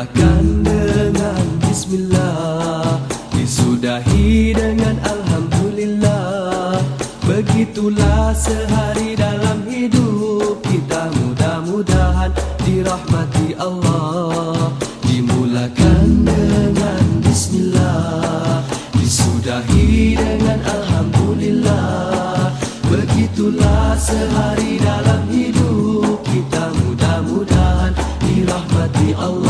Mulakan dengan Bismillah. Disudahi dengan Alhamdulillah. Begitulah sehari dalam hidup Kita. Mudah-mudahan dirahmati Allah. Dimulakan dengan Bismillah. Disudahi dengan Alhamdulillah. Begitulah sehari dalam hidup Kita. Mudah-mudahan dirahmati Allah.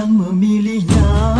yang memilihnya.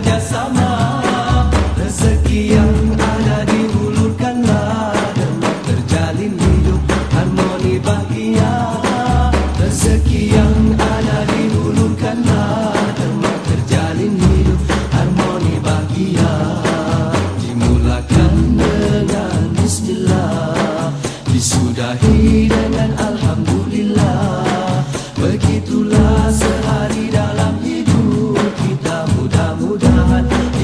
Just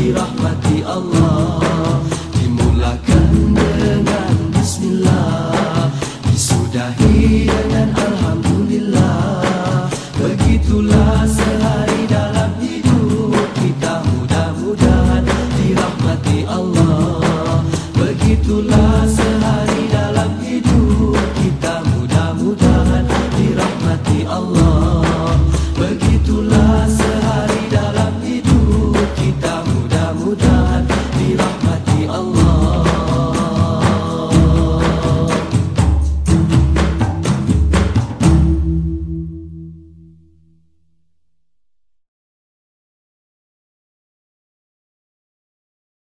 dirahmati Allah. Dimulakan dengan Bismillah. Disudahi dengan Alhamdulillah. Begitulah sehari dalam hidup kita. Mudah-mudahan dirahmati Allah. Begitulah sehari dalam hidup kita. Mudah-mudahan dirahmati Allah.